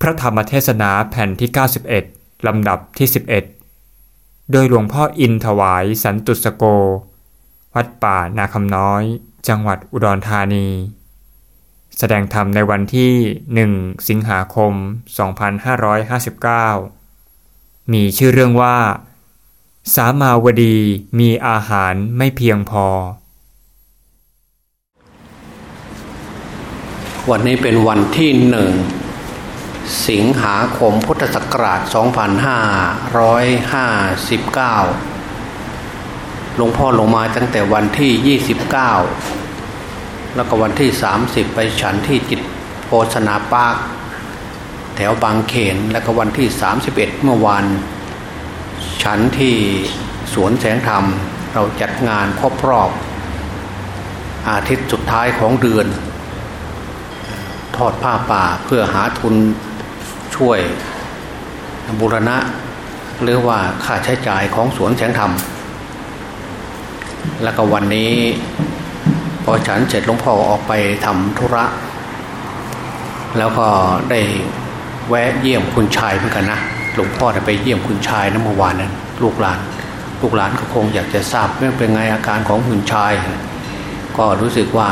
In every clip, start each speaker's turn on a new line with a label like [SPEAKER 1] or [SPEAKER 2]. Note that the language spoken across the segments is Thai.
[SPEAKER 1] พระธรรมเทศนาแผ่นที่ 91 ลำดับที่ 11 โดยหลวงพ่ออินถวายสันตุสโก วัดป่านาคำน้อย จังหวัดอุดรธานี แสดงธรรมในวันที่ 1 สิงหาคม 2559 มีชื่อเรื่องว่า สามาวดีมีอาหารไม่เพียงพอ
[SPEAKER 2] วันนี้เป็นวันที่หนึ่ง สิงหาคมพุทธศักราช 2559 หลวงพ่อลงมาตั้งแต่วันที่ 29 แล้วก็วันที่ 30 ไปฉันที่จิตโภชนาปาก แถวบางเขน แล้วก็วันที่ 31 เมื่อวานฉันที่สวนแสงธรรม เราจัดงานครบรอบ อาทิตย์สุดท้ายของเดือน ทอดผ้าป่าเพื่อหาทุน ช่วยบุรณะ หรือว่าค่าใช้จ่ายของสวนแสงธรรม แล้วก็วันนี้ พอฉันเสร็จหลวงพ่อออกไปทำธุระ แล้วก็ได้แวะเยี่ยมคุณชายเหมือนกันนะหลวงพ่อไปเยี่ยมคุณชายนะเมื่อวานนั้นลูกหลานลูกหลานก็คงอยากจะทราบเรื่องเป็นไงอาการของคุณชาย ก็รู้สึกว่า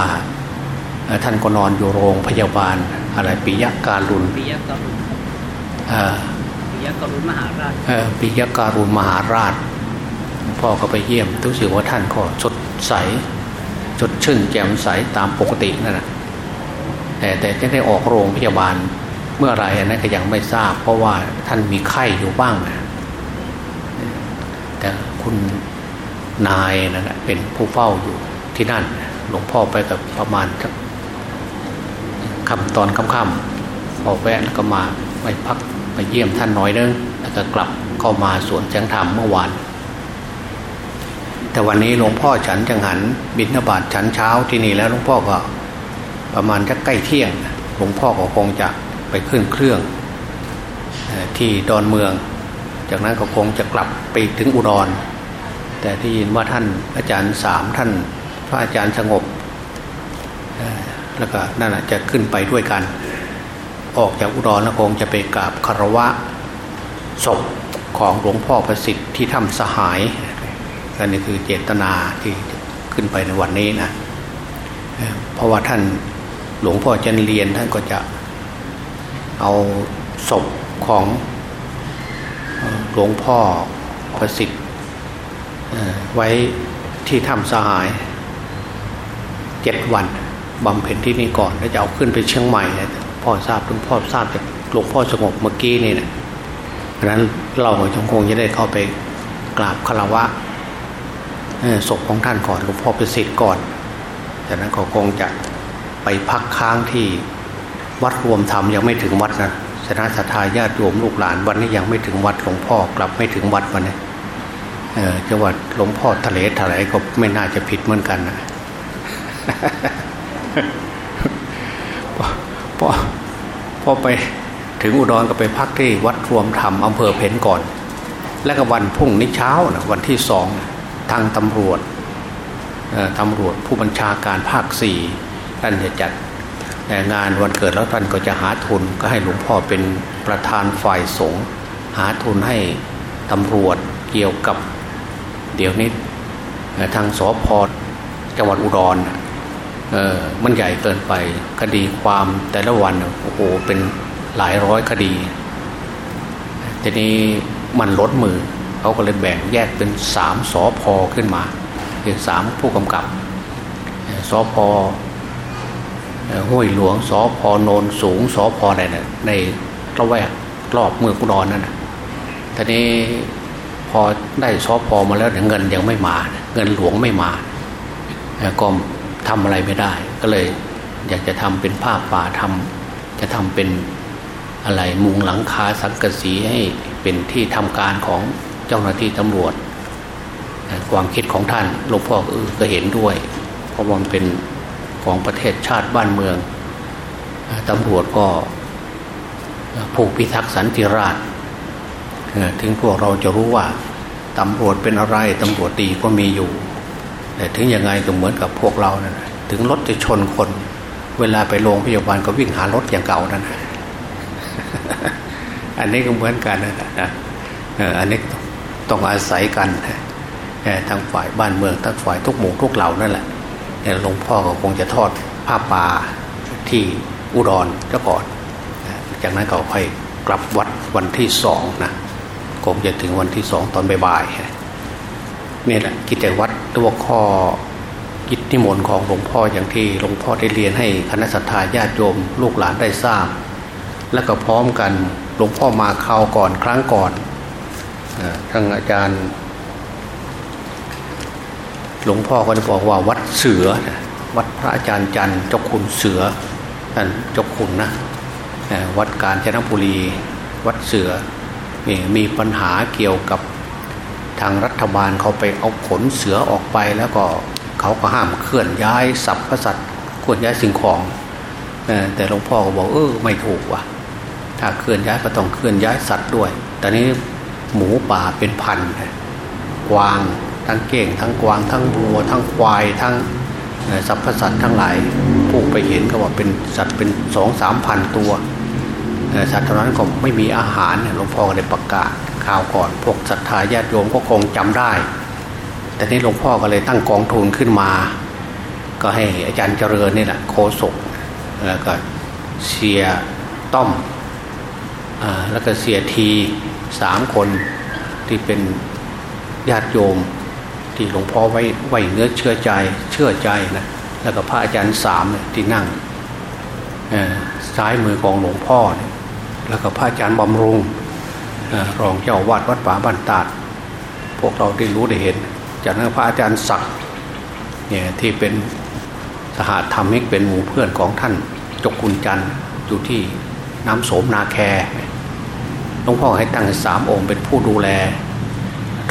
[SPEAKER 2] ท่านก็นอนอยู่โรงพยาบาลอะไรปิยการุณ
[SPEAKER 3] ปิยกรุณ
[SPEAKER 2] เอ่อ
[SPEAKER 3] ปิยกรุณมหาราช
[SPEAKER 2] เอ่อปิยการุณมหาราช พ่อก็ไปเยี่ยมรู้สึกว่าท่านก็สดใสสดชื่นแจ่มใสตามปกตินั่นแหละแต่แต่จะได้ออกโรงพยาบาลเมื่อไรอันนั้นก็ยังไม่ทราบ เพราะว่าท่านมีไข้อยู่บ้างนะแต่คุณนายนั่นแหละเป็นผู้เฝ้าอยู่ที่นั่น หลวงพ่อไปกับประมาณสักคำตอนค่ำๆพอแวะแล้วก็มาไปพัก ไปเยี่ยมท่านน้อยเนึงแล้วก็กลับเข้ามาสวนแสงธรรมเมื่อวาน แต่วันนี้หลวงพ่อฉันจังหันบิณฑบาตฉันเช้าที่นี่แล้วหลวงพ่อก็ประมาณจะใกล้เที่ยงหลวงพ่อก็คงจะไปขึ้นเครื่องที่ดอนเมือง จากนั้นก็คงจะกลับไปถึงอุดร แต่ที่ยินว่าท่านอาจารย์สามท่านพระอาจารย์สงบแล้วก็นั่นน่ะจะขึ้นไปด้วยกัน ออกจากอุดรแล้วคงจะไปกราบคารวะศพของหลวงพ่อประสิทธิ์ที่ถ้ำสหายอันนี้คือเจตนาที่ขึ้นไปในวันนี้นะเพราะว่าท่านหลวงพ่อจันเรียนท่านก็จะเอาศพของหลวงพ่อประสิทธิ์ไว้ที่ถ้ำสหายเจ็ดวันบำเพ็ญที่นี่ก่อนแล้วจะเอาขึ้นไปเชียงใหม่ พ่อทราบหลวงพ่อทราบจากหลวงพ่อสงบเมื่อกี้นี่นะเพราะฉะนั้นเราจงคงจะได้เข้าไปกราบคารวะศพของท่านก่อนหลวงพ่อประสิทธิ์ก่อน จากนั้นก็คงจะไปพักค้างที่วัดรวมธรรมยังไม่ถึงวัดนะคณะสัตยาญาติโยมลูกหลานวันนี้ยังไม่ถึงวัดหลวงพ่อกลับไม่ถึงวัดวันนี้เจังหวัดหลวงพ่อทะเลถลายก็ไม่น่าจะผิดเหมือนกันนะพอพอ พอไปถึงอุดรก็ไปพักที่วัดรวมธรรมอำเภอเพนก่อน แล้วก็วันพุ่งนี้เช้านะวันที่สองทางตำรวจตำรวจผู้บัญชาการภาคสี่ท่านจะจัดงานวันเกิดแล้วท่านก็จะหาทุนก็ให้หลวงพ่อเป็นประธานฝ่ายสงฆ์หาทุนให้ตำรวจเกี่ยวกับเดี๋ยวนี้ทางสพจังหวัดอุดรนะ เออมันใหญ่เกินไปคดีความแต่ละวันโอ้โหเป็นหลายร้อยคดีทีนี้มันลดมือเขาก็เลยแบ่งแยกเป็นสามสอพอขึ้นมาคือสามผู้กำกับสอพอห้วยหลวงสอพอโนนสูงสอพออะไรเนี่ยในระแวกรอบเมืองอุดรนั่นนะทีนี้พอได้สอพอมาแล้วเนี่ยเงินยังไม่มา เงินหลวงไม่มาก็ ทำอะไรไม่ได้ ก็เลย อยากจะทำเป็นภาพป่าทำจะทำเป็นอะไรมุงหลังคาสังกะสีให้เป็นที่ทำการของเจ้าหน้าที่ตำรวจ ความคิดของท่านหลวงพ่อก็เออก็เห็นด้วย เพราะมันเป็นของประเทศชาติบ้านเมืองตำรวจก็ผูกพิทักษ์สันติราษฎร์ถึงพวกเราจะรู้ว่าตำรวจเป็นอะไรตำรวจดีก็มีอยู่ แต่ถึงยังไงก็เหมือนกับพวกเรานะั่นน่ะถึงรถจะชนคน เวลาไปโรงพยาบาลก็วิ่งหารถอย่างเก่านั่นนะอันนี้ก็เหมือนกันนะนะอันนี้ต้องอาศัยกันทางฝ่ายบ้านเมืองทั้งฝ่ายทุกหมู่ทุกเหล่านั่นแหละหลวงพ่อก็คงจะทอดผ้าป่าที่อุดรเจ้าก่อน จากนั้นก็ค่อยกลับวัดวันที่สองนะคงจะถึงวันที่สองตอนบ่ายๆ นี่แหละกิจวัตรตัวข้อกิจนิมนต์ของหลวงพ่ออย่างที่หลวงพ่อได้เรียนให้คณะสัตยาญาติโยมลูกหลานได้ทราบ และก็พร้อมกันหลวงพ่อมาคราวก่อนครั้งก่อนทั้งอาจารย์ หลวงพ่อก็ได้บอกว่าวัดเสือ วัดพระอาจารย์จันทร์เจ้าคุณเสือท่านเจ้าคุณนะวัดกาญจนบุรี วัดเสือมีปัญหาเกี่ยวกับ ทางรัฐบาลเขาไปเอาขนเสือออกไปแล้วก็เขาก็ห้ามเคลื่อนย้ายสัพพสัตว์เคลื่อนย้ายสิ่งของแต่หลวงพ่อก็บอกเออไม่ถูกว่ะ ถ้าเคลื่อนย้ายก็ต้องเคลื่อนย้ายสัตว์ด้วย แต่นี้หมูป่าเป็นพันกวางทั้งเก่งทั้งกวางทั้งวัว ทั้งควายทั้งสรรพสัตว์ทั้งหลายผู้ไปเห็นก็ว่าเป็นสัตว์เป็นสองสามพันตัวสัตว์เท่านั้นก็ไม่มีอาหารหลวงพ่อก็ได้ประกาศ ข่าวก่อน พวกศรัทธาญาติโยมก็คงจำได้ แต่นี้หลวงพ่อก็เลยตั้งกองทุนขึ้นมา ก็ให้อาจารย์เจริญนี่แหละโคศกแล้วก็เสียต้อมอแล้วก็เสียทีสามคนที่เป็นญาติโยม ที่หลวงพ่อไว้ไว้เนื้อเชื่อใจเชื่อใจนะแล้วก็พระอาจารย์สามที่นั่งซ้ายมือของหลวงพ่อ แล้วก็พระอาจารย์บำรุง รองเจ้าวาดวัดป่าบ้านตาด พวกเราได้รู้ได้เห็น จากนั้นพระอาจารย์ศักดิ์เนี่ยที่เป็นสหธรรมิกเป็นหมู่เพื่อนของท่านจกคุณจันทร์อยู่ที่น้ำโสมนาแคหลวงพ่อให้ตั้งสามองค์เป็นผู้ดูแล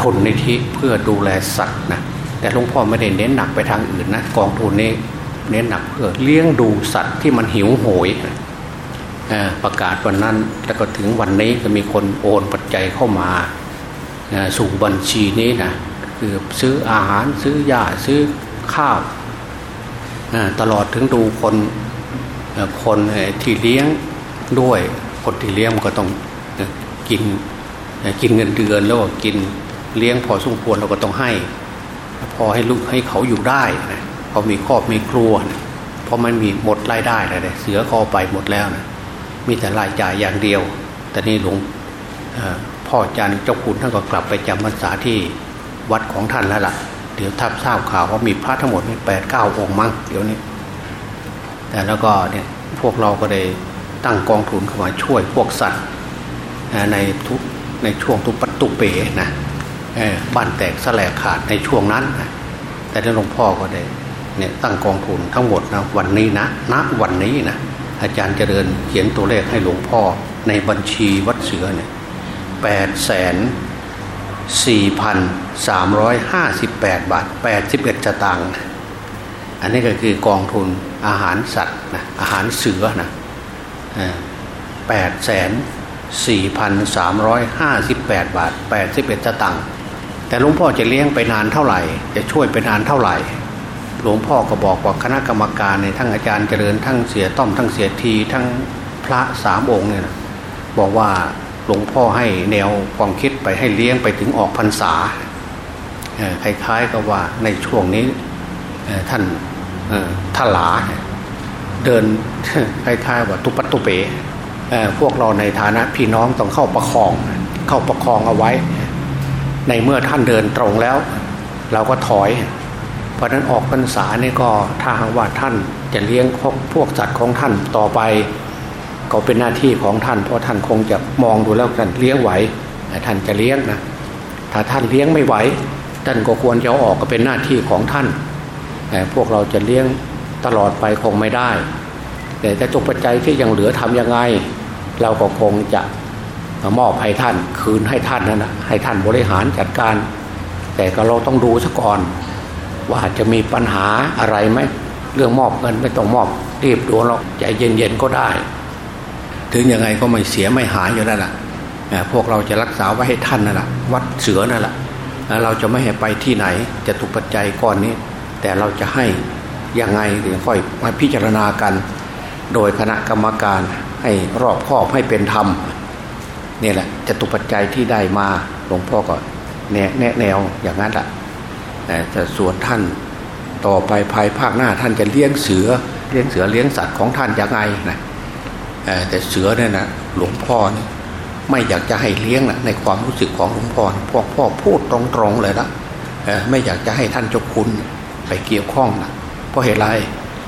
[SPEAKER 2] ทนในที่เพื่อดูแลสัตว์นะแต่หลวงพ่อไม่ได้เน้นหนักไปทางอื่นนะกองทุนนี้เน้นหนักเพื่อเลี้ยงดูสัตว์ที่มันหิวโหย ประกาศวันนั้นแล้วก็ถึงวันนี้ก็มีคนโอนปัจจัยเข้ามาสู่บัญชีนี้นะคือซื้ออาหารซื้อยาซื้อข้าวตลอดถึงดูคนคนที่เลี้ยงด้วยคนที่เลี้ยงก็ต้องกินกินเงินเดือนแล้วก็กินเลี้ยงพอสมควรเราก็ต้องให้ พอให้ลูกให้เขาอยู่ได้นะพอมีครอบมีครัวนะพราะมันมีหมดรายได้เลยเสือคอไปหมดแล้วนะ มีแต่รายจ่ายอย่างเดียว แต่นี่หลวงพ่อจันเจ้าคุณท่านก็กลับไปจำพรรษาที่วัดของท่านแล้วล่ะ เดี๋ยวทับทราบข่าวว่ามีพระทั้งหมดนี่แปดเก้าองค์มั้งเดี๋ยวนี้ แต่แล้วก็เนี่ยพวกเราก็ได้ตั้งกองทุนเข้ามาช่วยพวกสัตว์ในทุกในช่วงทุกปัตตุเป๋นะบ้านแตกสลายขาดในช่วงนั้นนะแต่ท่านหลวงพ่อก็ได้เนี่ยตั้งกองทุนทั้งหมดนะวันนี้นะณวันนี้นะ อาจารย์เจริญเขียนตัวเลขให้หลวงพ่อในบัญชีวัดเสือเนี่ยแปดแสนสี่พันสามร้อยห้าสิบแปดบาทแปดสิบเอ็ดตางค์อันนี้ก็คือกองทุนอาหารสัตว์นะอาหารเสือนะแปดแสนสี่พันสามร้อยห้าสิบแปดบาทแปดสิบเอ็ดตางค์แต่หลวงพ่อจะเลี้ยงไปนานเท่าไหร่ จะช่วยไปนานเท่าไหร่ หลวงพ่อก็บอกว่าคณะกรรมการในทั้งอาจารย์เจริญทั้งเสียต้อมทั้งเสียทีทั้งพระสามองค์เนี่ยนะบอกว่าหลวงพ่อให้แนวความคิดไปให้เลี้ยงไปถึงออกพรรษาคล้ายๆกับว่าในช่วงนี้ท่านท่าหลาเดินคล้ายๆว่าตุปัตตุเปพวกเราในฐานะพี่น้องต้องเข้าประคอง เข้าประคองเอาไว้ ในเมื่อท่านเดินตรงแล้ว เราก็ถอย เพราะนั้นออกพรรษานี่ก็ถ้าหากว่าท่านจะเลี้ยงพวกสัตว์ของท่านต่อไป ก็เป็นหน้าที่ของท่าน เพราะท่านคงจะมองดูแล้วกันเลี้ยงไหวท่านจะเลี้ยงนะถ้าท่านเลี้ยงไม่ไหวท่านก็ควรจะออกก็เป็นหน้าที่ของท่านแต่พวกเราจะเลี้ยงตลอดไปคงไม่ได้ แต่จะจกปัจจัยที่ยังเหลือทํำยังไง เราก็คงจะมอบให้ท่านคืนให้ท่านนั่นนะให้ท่านบริหารจัดการ แต่ก็เราต้องดูซะก่อน ว่าจะมีปัญหาอะไรไหมเรื่องมอบเงินไม่ต้องมอบรีบด่วนหรอกใจเย็นๆก็ได้ ถึงยังไงก็ไม่เสียไม่หายอยู่นั่นแหละพวกเราจะรักษาไว้ให้ท่านนั่นแหละวัดเสือนั่นแหละเราจะไม่ให้ไปที่ไหนจะถูกปัจจัยก้อนนี้ แต่เราจะให้ยังไงเดี๋ยวค่อยมาพิจารณากัน โดยคณะกรรมการให้รอบคอบให้เป็นธรรมนี่แหละจะตุปัจจัยที่ได้มาหลวงพ่อก็แนแนะแนวอย่างนั้นแหละ แต่ส่วนท่านต่อไปภายภาคหน้าท่านจะเลี้ยงเสือเลี้ยงเสือเลี้ยงสัตว์ของท่านยังไงนะแต่เสือเนี่ยนะหลวงพ่อนี่ไม่อยากจะให้เลี้ยงนะในความรู้สึกของหลวงพ่อพ่อพ่อพูดตรงๆเลยนะไม่อยากจะให้ท่านเจ้าคุณไปเกี่ยวข้องนะเพราะเหตุไร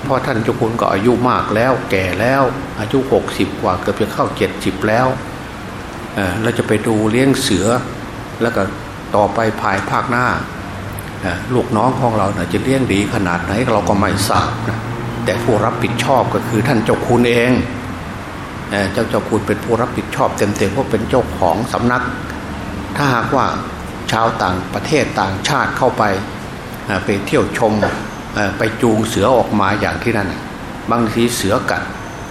[SPEAKER 2] เพราะท่านเจ้าคุณก็อายุมากแล้ว แก่แล้ว อายุหกสิบกว่าเกือบจะเข้าเจ็ดสิบแล้วเราจะไปดูเลี้ยงเสือ แล้วก็ต่อไปภายภาคหน้า ลูกน้องของเราจะเลี้ยงดีขนาดไหนเราก็ไม่ทราบนะแต่ผู้รับผิดชอบก็คือท่านเจ้าคุณเองเจ้าเจ้าคุณเป็นผู้รับผิดชอบเต็มๆเพราะเป็นเจ้าของสำนัก ถ้าหากว่าชาวต่างประเทศต่างชาติเข้าไปไปเที่ยวชมไปจูงเสือออกมาอย่างที่นั่นบางทีเสือกัด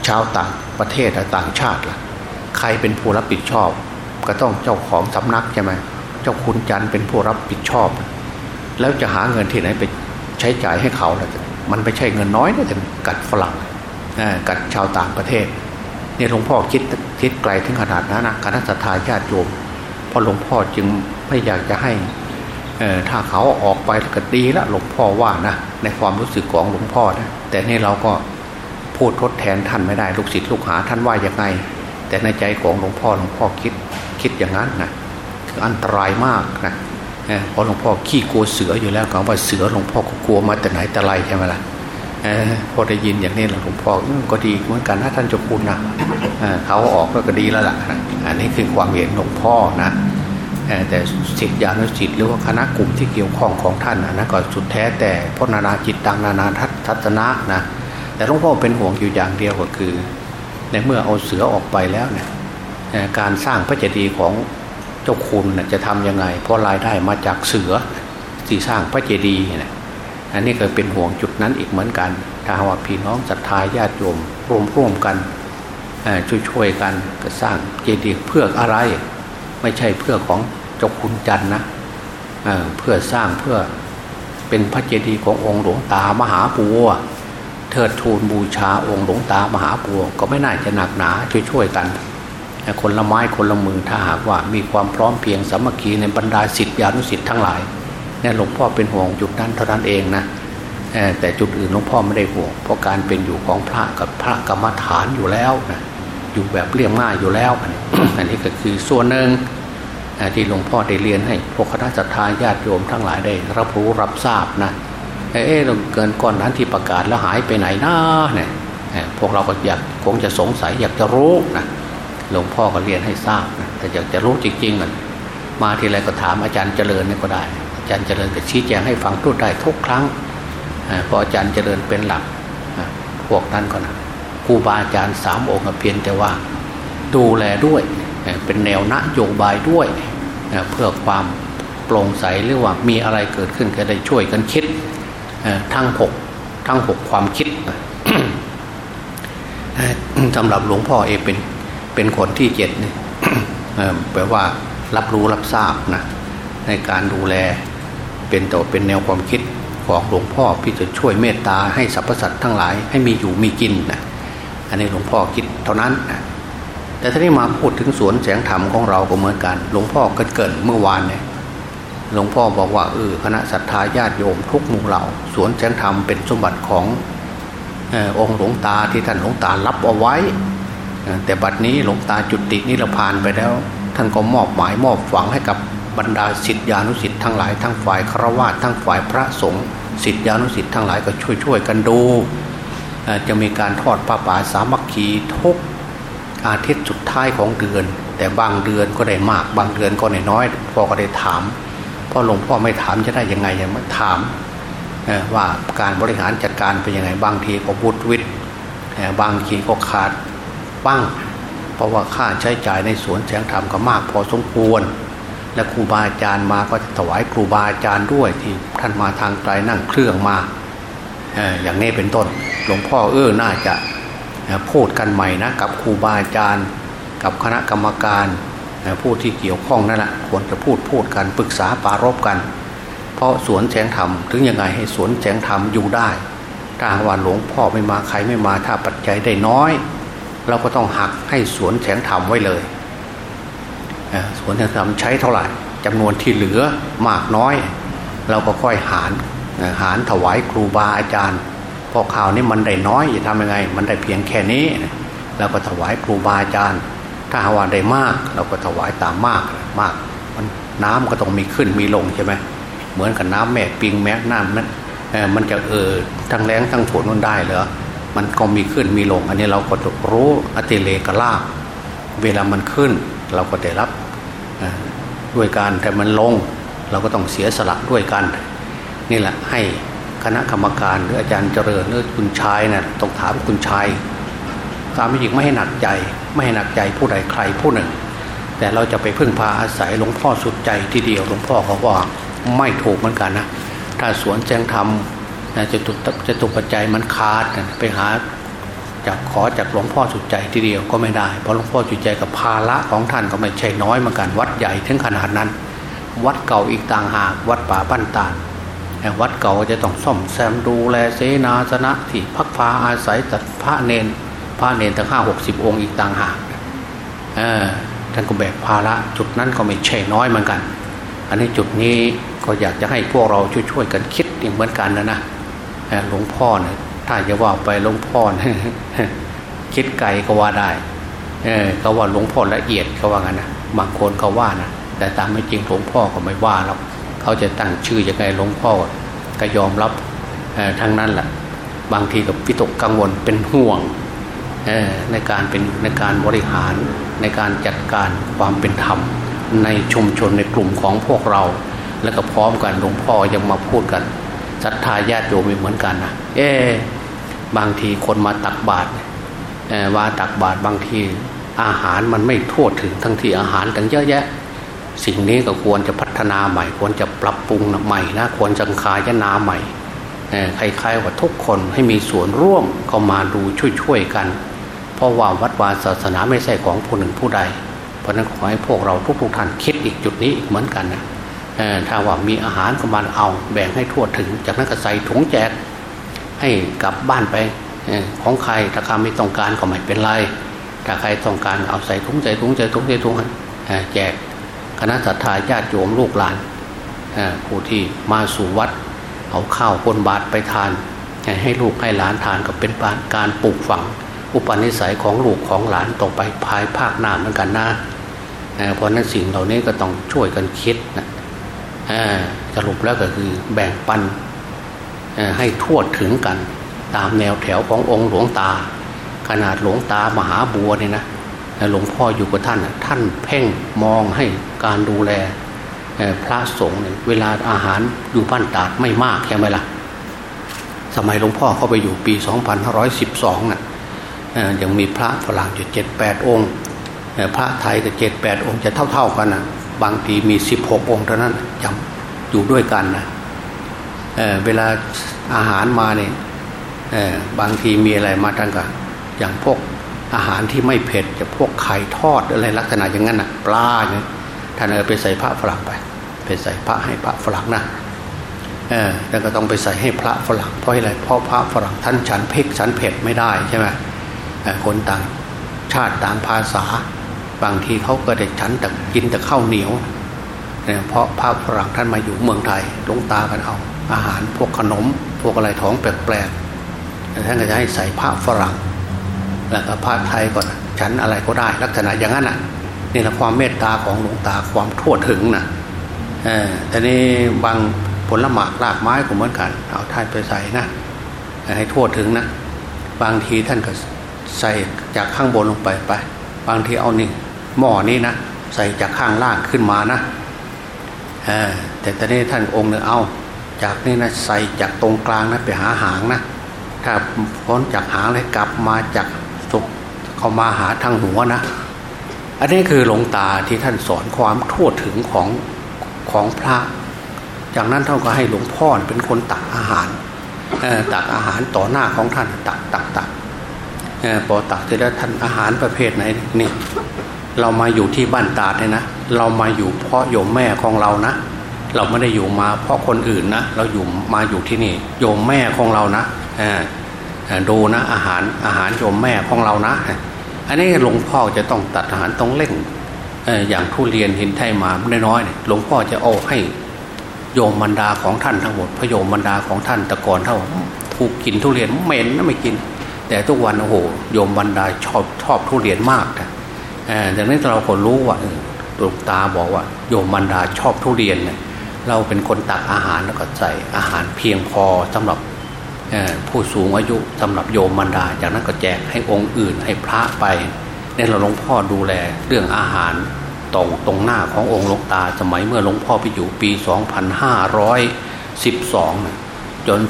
[SPEAKER 2] ชาวต่างประเทศต่างชาติล่ะใครเป็นผู้รับผิดชอบ ก็ต้องเจ้าของสำนักใช่ไหมเจ้าคุณจันเป็นผู้รับผิดชอบ แล้วจะหาเงินที่ไหนไปใช้จ่ายให้เขาล่ะมันไม่ใช่เงินน้อยนะแต่กัดฝรั่งกัดชาวต่างประเทศเนี่ยหลวงพ่อคิดคิดไกลถึงขนาดนั้นนะคณะสัตยาญาติโยมพอหลวงพ่อจึงไม่อยากจะให้ถ้าเขาออกไปก็ดีละหลวงพ่อว่านะในความรู้สึกของหลวงพ่อนะแต่นี่เราก็พูดทดแทนท่านไม่ได้ลูกศิษย์ลูกหาท่านว่าอย่างไง แต่ในใจของหลวงพ่อหลวงพ่อคิดคิดอย่างนั้นนะคืออันตรายมากนะ เพราะหลวงพ่อขี้กลัวเสืออยู่แล้วคำว่าเสือหลวงพ่อก็กลัวมาแต่ไหนแต่ไรใช่ไหมล่ะพอได้ยินอย่างนี้หลวงพ่อก็ดีเหมือนกันนะท่านเจ้าคุณนะเขาออกก็ดีแล้วล่ะอันนี้คือความเห็นหลวงพ่อนะแต่สิทธิานุสิทธิ์หรือว่าคณะกลุ่มที่เกี่ยวข้องของท่านนะก็สุดแท้แต่พนานาจิตตังนานาทัศนะนะแต่หลวงพ่อเป็นห่วงอยู่อย่างเดียวก็คือ ในเมื่อเอาเสือออกไปแล้วเนี่ยการสร้างพระเจดีย์ของ เจ้าคุณจะทำยังไง เพราะรายได้มาจากเสือที่สร้างพระเจดีย์เนี่ยอันนี้ก็เป็นห่วงจุดนั้นอีกเหมือนกัน ถ้าว่าพี่น้องศรัทธาญาติโยมร่วมร่วมกันช่วยๆกันก็สร้างเจดีย์เพื่ออะไร ไม่ใช่เพื่อของเจ้าคุณจันนะเเพื่อสร้างเพื่อเป็นพระเจดีย์ขององค์หลวงตามหาปัวเทิดทูนบูชาองค์หลวงตามหาปัวก็ไม่น่าจะหนักหนาช่วยๆกัน คนละไม้คนละมือถ้าหากว่ามีความพร้อมเพียงสามัคคีในบรรดาสิทธิานุสิทธิ์ทั้งหลายเนี่ยหลวงพ่อเป็นห่วงจุดนั้นเท่านั้นเองนะแต่จุดอื่นหลวงพ่อไม่ได้ห่วงเพราะการเป็นอยู่ของพระกับพระกรรมฐานอยู่แล้วนะอยู่แบบเรียงง่ายอยู่แล้วอันนี้ก็คือส่วนหนึ่งที่หลวงพ่อได้เรียนให้พวกคณะสัตยาญาติโยมทั้งหลายได้ รับรู้รับทราบนะเอ๊ะเกินก่อนนั้นที่ประกาศแล้วหายไปไหนนะเนี่ยพวกเราก็อยากคงจะสงสัยอยากจะรู้นะ หลวงพ่อก็เรียนให้ทราบนะแต่อยากจะรู้จริงๆมันมาทีไรก็ถามอาจารย์เจริญนี่ก็ได้ อาจารย์เจริญก็ชี้แจงให้ฟังทุกได้ทุกครั้งพออาจารย์เจริญเป็นหลักพวกนั้นก็นะครูบาอาจารย์สามองค์เพียงแต่ว่าดูแลด้วยเป็นแนวนโยบายด้วยเพื่อความโปร่งใสหรือว่ามีอะไรเกิดขึ้นก็ได้ช่วยกันคิดทั้งหกทั้งหกความคิดสำหรับหลวงพ่อเองเป็น เป็นคนที่เจ็ดนี่แปลว่ารับรู้รับทราบนะในการดูแลเป็นต่อเป็นแนวความคิดของหลวงพ่อที่จะช่วยเมตตาให้สรรพสัตว์ทั้งหลายให้มีอยู่มีกินนะอันนี้หลวงพ่อคิดเท่านั้นนะแต่ถ้าที่มาพูดถึงสวนแสงธรรมของเราก็เหมือนกัน หลวงพ่อเกิดเกิดเมื่อวานเนี่ยหลวงพ่อบอกว่าเออคณะศรัทธาญาติโยมทุกหมู่เหล่าสวนแสงธรรมเป็นสมบัติขององค์หลวงตาที่ท่านหลวงตารับเอาไว้ แต่บัดนี้หลวงตาจุตินิพพานไปแล้ว ท่านก็มอบหมายมอบฝังให้กับบรรดาสิทธิานุสิทธิ์ทั้งหลายทั้งฝ่ายฆราวาสทั้งฝ่ายพระสงฆ์สิทธิานุสิทธิ์ทั้งหลายก็ช่วยช่วยกันดูจะมีการทอดผ้าป่าสามัคคีทุกอาทิตย์สุดท้ายของเดือน แต่บางเดือนก็ได้มาก บางเดือนก็ได้น้อยพ่อก็ได้ถามพ่อหลวงพ่อไม่ถามจะได้ยังไงยังไม่ถามว่าการบริหารจัดการเป็นยังไงบางทีก็บุตรวิทย์บางทีก็ขาด บ้าง เพราะว่าค่าใช้จ่ายในสวนแสงธรรมก็มากพอสมควร และครูบาอาจารย์มาก็จะถวายครูบาอาจารย์ด้วยที่ท่านมาทางไกลนั่งเครื่องมาอย่างนี้เป็นต้น หลวงพ่อเออน่าจะพูดกันใหม่นะกับครูบาอาจารย์ กับคณะกรรมการผู้ที่เกี่ยวข้องนั่นแหละควรจะพูดพูดกันปรึกษาปารบกัน เพราะสวนแสงธรรมถึงยังไงให้สวนแสงธรรมอยู่ได้ถ้าวันหลวงพ่อไม่มาใครไม่มาถ้าปัจจัยได้น้อย เราก็ต้องหักให้สวนแสงธรรมไว้เลยสวนแสงธรรมใช้เท่าไหร่จำนวนที่เหลือมากน้อย เราก็ค่อยหารหารถวายครูบาอาจารย์พอข่าวนี้มันได้น้อยจะทำยังไง มันได้เพียงแค่นี้เราก็ถวายครูบาอาจารย์ ถ้าหาว่าได้มาก เราก็ถวายตามมากมากมันน้ำก็ต้องมีขึ้นมีลงใช่ไหมเหมือนกับน้ำแม่ปิงแม่น้ำนั้นมันจะเออทั้งแรงทั้งฝนมันได้เหรอ มันก็มีขึ้นมีลง อันนี้เราก็รู้อติเลกลาเวลามันขึ้น เราก็ได้รับด้วยการแต่มันลง เราก็ต้องเสียสละด้วยกัน นี่แหละให้คณะกรรมการหรืออาจารย์เจริญหรือคุณชายนะ่ะต้องถามคุณชายตามจริงไม่ให้หนักใจ ไม่ให้หนักใจผู้ใดใครผู้หนึ่ง แต่เราจะไปพึ่งพาอาศัยหลวงพ่อสุดใจทีเดียวหลวงพ่อเขาว่าไม่ถูกเหมือนกันนะถ้าสวนแจงทำ จะตุจะตุปัจจัยมันขาดไปหาจากขอจากหลวงพ่อสุดใจทีเดียวก็ไม่ได้ เพราะหลวงพ่อสุดใจกับภาระของท่านก็ไม่ใช่น้อยเหมือนกันวัดใหญ่ถึงขนาดนั้น วัดเก่าอีกต่างหากวัดป่าบ้านตาลวัดเก่าจะต้องซ่อมแซมดูแลเสนาสนะที่พักพาอาศัยจัดพระเนนพระเนนตั้งห้าหกสิบองค์อีกต่างหากท่านก็แบกภาระจุดนั้นก็ไม่ใช่น้อยเหมือนกัน อันนี้จุดนี้ก็อยากจะให้พวกเราช่วยๆกันคิดอีกเหมือนกันนะนะ หลวงพ่อเนี่ยถ้าจะว่าไปหลวงพ่อคิดไกลก็ว่าได้เออเขาว่าหลวงพ่อละเอียดเขาว่างั้นนะบางคนเขาว่านะแต่ตามไม่จริงหลวงพ่อก็ไม่ว่าหรอกเขาจะตั้งชื่อยังไงหลวงพ่อก็ยอมรับทั้งนั้นแหละบางทีกับพิตกกังวลเป็นห่วงในการเป็นในการบริหารในการจัดการความเป็นธรรม ในชุมชนในกลุ่มของพวกเรา แล้วก็พร้อมกันหลวงพ่อยังมาพูดกัน ศรัทธาญาติโยมเหมือนกันนะเอ๊บางทีคนมาตักบาตรว่าตักบาตรบางทีอาหารมันไม่ทั่วถึงทั้งที่อาหารตั้งเยอะแยะ สิ่งนี้ก็ควรจะพัฒนาใหม่ ควรจะปรับปรุงใหม่นะควรจะขายนาใหม่ใครๆว่าทุกคนให้มีส่วนร่วมเข้ามาดูช่วยๆกัน เพราะว่าวัดวาศาสนาไม่ใช่ของผู้หนึ่งผู้ใด เพราะนั้นขอให้พวกเราทุกๆท่านคิดอีกจุดนี้อีกเหมือนกันนะ ถ้าว่ามีอาหารก็มาเอาแบ่งให้ทั่วถึง จากนั้นก็ใส่ถุงแจกให้กลับบ้านไปของใครถ้าใครไม่ต้องการก็ไม่เป็นไร ถ้าใครต้องการเอาใส่ถุงใส่ถุงใส่ถุงใส่ถุงแจกคณะสัตยาญาติโยมลูกหลานผู้ที่มาสู่วัด เอาข้าวคนบาทไปทาน ให้ลูกให้หลานทานก็เป็นการปลูกฝัง อุปนิสัยของลูกของหลานต่อไปภายภาคหน้าเหมือนกันนะเพราะนั้นสิ่งเหล่านี้ก็ต้องช่วยกันคิดนะ สรุปแล้วก็คือแบ่งปันให้ทั่วถึงกัน ตามแนวแถวขององค์หลวงตา ขนาดหลวงตามหาบัวเนี่ยนะหลวงพ่ออยู่กับท่าน ท่านเพ่งมองให้การดูแลพระสงฆ์เวลาอาหารอยู่บ้านตาดไม่มากใช่ไหมละ่ะ สมัยหลวงพ่อเข้าไปอยู่ปี 2512น่ะยังมีพระฝรั่งอยู่เจ็ดแปดองค์ พระไทยกับเจ็ดแปดองค์จะเท่า ๆกันนะ บางทีมีสิบหกองค์เท่านั้นจำอยู่ด้วยกันนะเเวลาอาหารมาเนี่ยบางทีมีอะไรมาทั้งกันอย่างพวกอาหารที่ไม่เผ็ดจะพวกไข่ทอดอะไรลักษณะอย่างนั้นนะปลาเนี่ยท่านเออไปใส่พระฝรั่งไป ไปใส่พระให้พระฝรั่งนะเออแล้วก็ต้องไปใส่ให้พระฝรั่งเพราะอะไรเพราะพระฝรั่งท่านฉันเผ็ดฉันเผ็ดไม่ได้ใช่ไหมคนต่างชาติต่างภาษา บางทีเขาก็ได้ฉันแต่กินแต่ข้าวเหนียวเนี่ยเพราะพระฝรั่งท่านมาอยู่เมืองไทยลงตากันเอา อาหารพวกขนมพวกอะไรท้องแปลกๆท่านก็จะให้ใส่พระฝรั่ง แล้วก็พระไทยก่อนฉันอะไรก็ได้ลักษณะอย่างนั้นอะนี่แหละความเมตตาของหลวงตาความทั่วถึงนะเออแต่นี่บางผลหมากรากไม้ก็เหมือนกัน เอาท่านไปใส่นะให้ทั่วถึงนะ บางทีท่านก็ใส่จากข้างบนลงไปไป บางทีเอานี่ หม้อนี้นะใส่จากข้างล่างขึ้นมานะแต่ตอนนี้ท่านองค์เนี่ยเอาจากนี่นะใส่จากตรงกลางนะไปหาหางนะถ้าพ้นจากหางเลยกลับมาจากสุกเขามาหาทางหัวนะ อันนี้คือหลวงตาที่ท่านสอนความทั่วถึงของของพระ จากนั้นท่านก็ให้หลวงพ่อเป็นคนตักอาหารตักอาหารต่อหน้าของท่านตักตักตักพอตักเสร็จแล้วท่านอาหารประเภทไหนนี่ เรามาอยู่ที่บ้านตาเนี่ยนะ เรามาอยู่เพราะโยมแม่ของเรานะ เราไม่ได้อยู่มาเพราะคนอื่นนะ เราอยู่มาอยู่ที่นี่ โยมแม่ของเรานะดูนะอาหารอาหารโยมแม่ของเรานะ อันนี้หลวงพ่อจะต้องตัดอาหารต้องเล่งอย่างทุเรียนเห็นไทยมาน้อยๆเนี่ยหลวงพ่อจะเอาให้โยมบรรดาของท่านทั้งหมดพระโยมบรรดาของท่านตะกอนเท่าผูกกินทุเรียนเหม็นนะไม่กิน แต่ทุกวันโอ้โหโยมบรรดาชอบชอบทุเรียนมากนะ ดังนั้นเราก็รู้ว่าหลวงตาบอกว่า โยมบรรดาชอบทุเรียนเนี่ยเราเป็นคนตักอาหารแล้วก็ใส่อาหารเพียงพอสำหรับผู้สูงอายุสำหรับโยมบรรดา จากนั้นก็แจกให้องค์อื่นให้พระไปเนี่ยเราหลวงพ่อดูแลเรื่องอาหารตรงตรงหน้าขององค์หลวงตาสมัยเมื่อหลวงพ่อไปอยู่ปี 2512 จน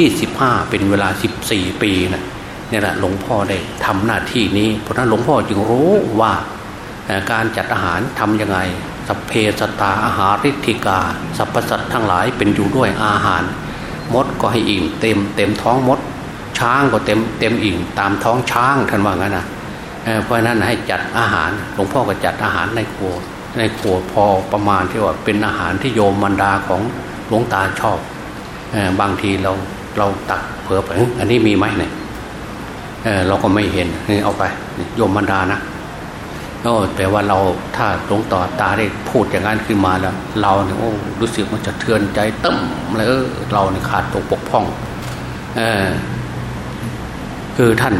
[SPEAKER 2] 2525 เป็นเวลา 14 ปีนะ นี่แหละหลวงพ่อได้ทำหน้าที่นี้ เพราะนั้นหลวงพ่อจึงรู้ว่าการจัดอาหารทำยังไงสัพเพสตาอาหาริธิกาสรรพสัตว์ทั้งหลายเป็นอยู่ด้วยอาหาร มดก็ให้อิ่มเต็มเต็มท้องมด ช้างก็เต็มเต็มอิ่มตามท้องช้างท่านว่างั้นนะเพราะนั้นให้จัดอาหารหลวงพ่อก็จัดอาหารในครัวในครัวพอประมาณที่ว่าเป็นอาหารที่โยมมันดาของหลวงตาชอบบางทีเราเราตักเผื่อไปอันนี้มีไหมเนี่ย เราก็ไม่เห็นเอาไปโยมมันดานะก็แต่ว่าเราถ้าหลวงต่อตาได้พูดอย่างนั้นขึ้นมาแล้ว เราเนี่ยโอ้รู้สึกมันจะเทือนใจตึ้มเลยเออเราเนี่ยขาดตกปกพ่องเออคือท่าน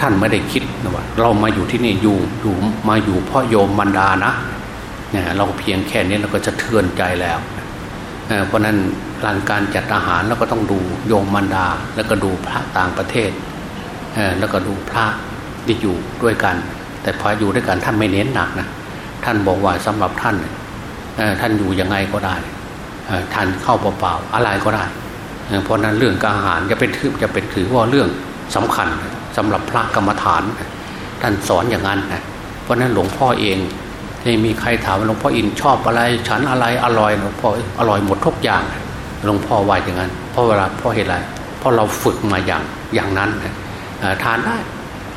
[SPEAKER 2] ท่านไม่ได้คิดนะว่า เรามาอยู่ที่นี่อยู่อยู่มาอยู่เพราะโยมมันดานะเนี่ยเราเพียงแค่นี้เราก็จะเทือนใจแล้วเเพราะนั้นการการจัดอาหารเราก็ต้องดูโยมมันดา แล้วก็ดูพระต่างประเทศ แล้วก็ดูพระที่อยู่ด้วยกัน แต่พออยู่ด้วยกันท่านไม่เน้นหนักนะท่านบอกว่าสำหรับท่านท่านอยู่ยังไงก็ได้ท่านเข้าเปล่าๆอะไรก็ได้ เพราะนั้นเรื่องการอาหารจะเป็นถือจะเป็นถือว่าเรื่องสำคัญสำหรับพระกรรมฐาน ท่านสอนอย่างนั้นนะเพราะนั้นหลวงพ่อเองที่มีใครถามหลวงพ่ออินชอบอะไร ฉันอะไรอร่อยหลวงพ่ออร่อยหมดทุกอย่างหลวงพ่อว่าอย่างนั้นเพราะเวลาพ่อเห็นอะไรเพราะเราฝึกมาอย่างอย่างนั้น ทานได้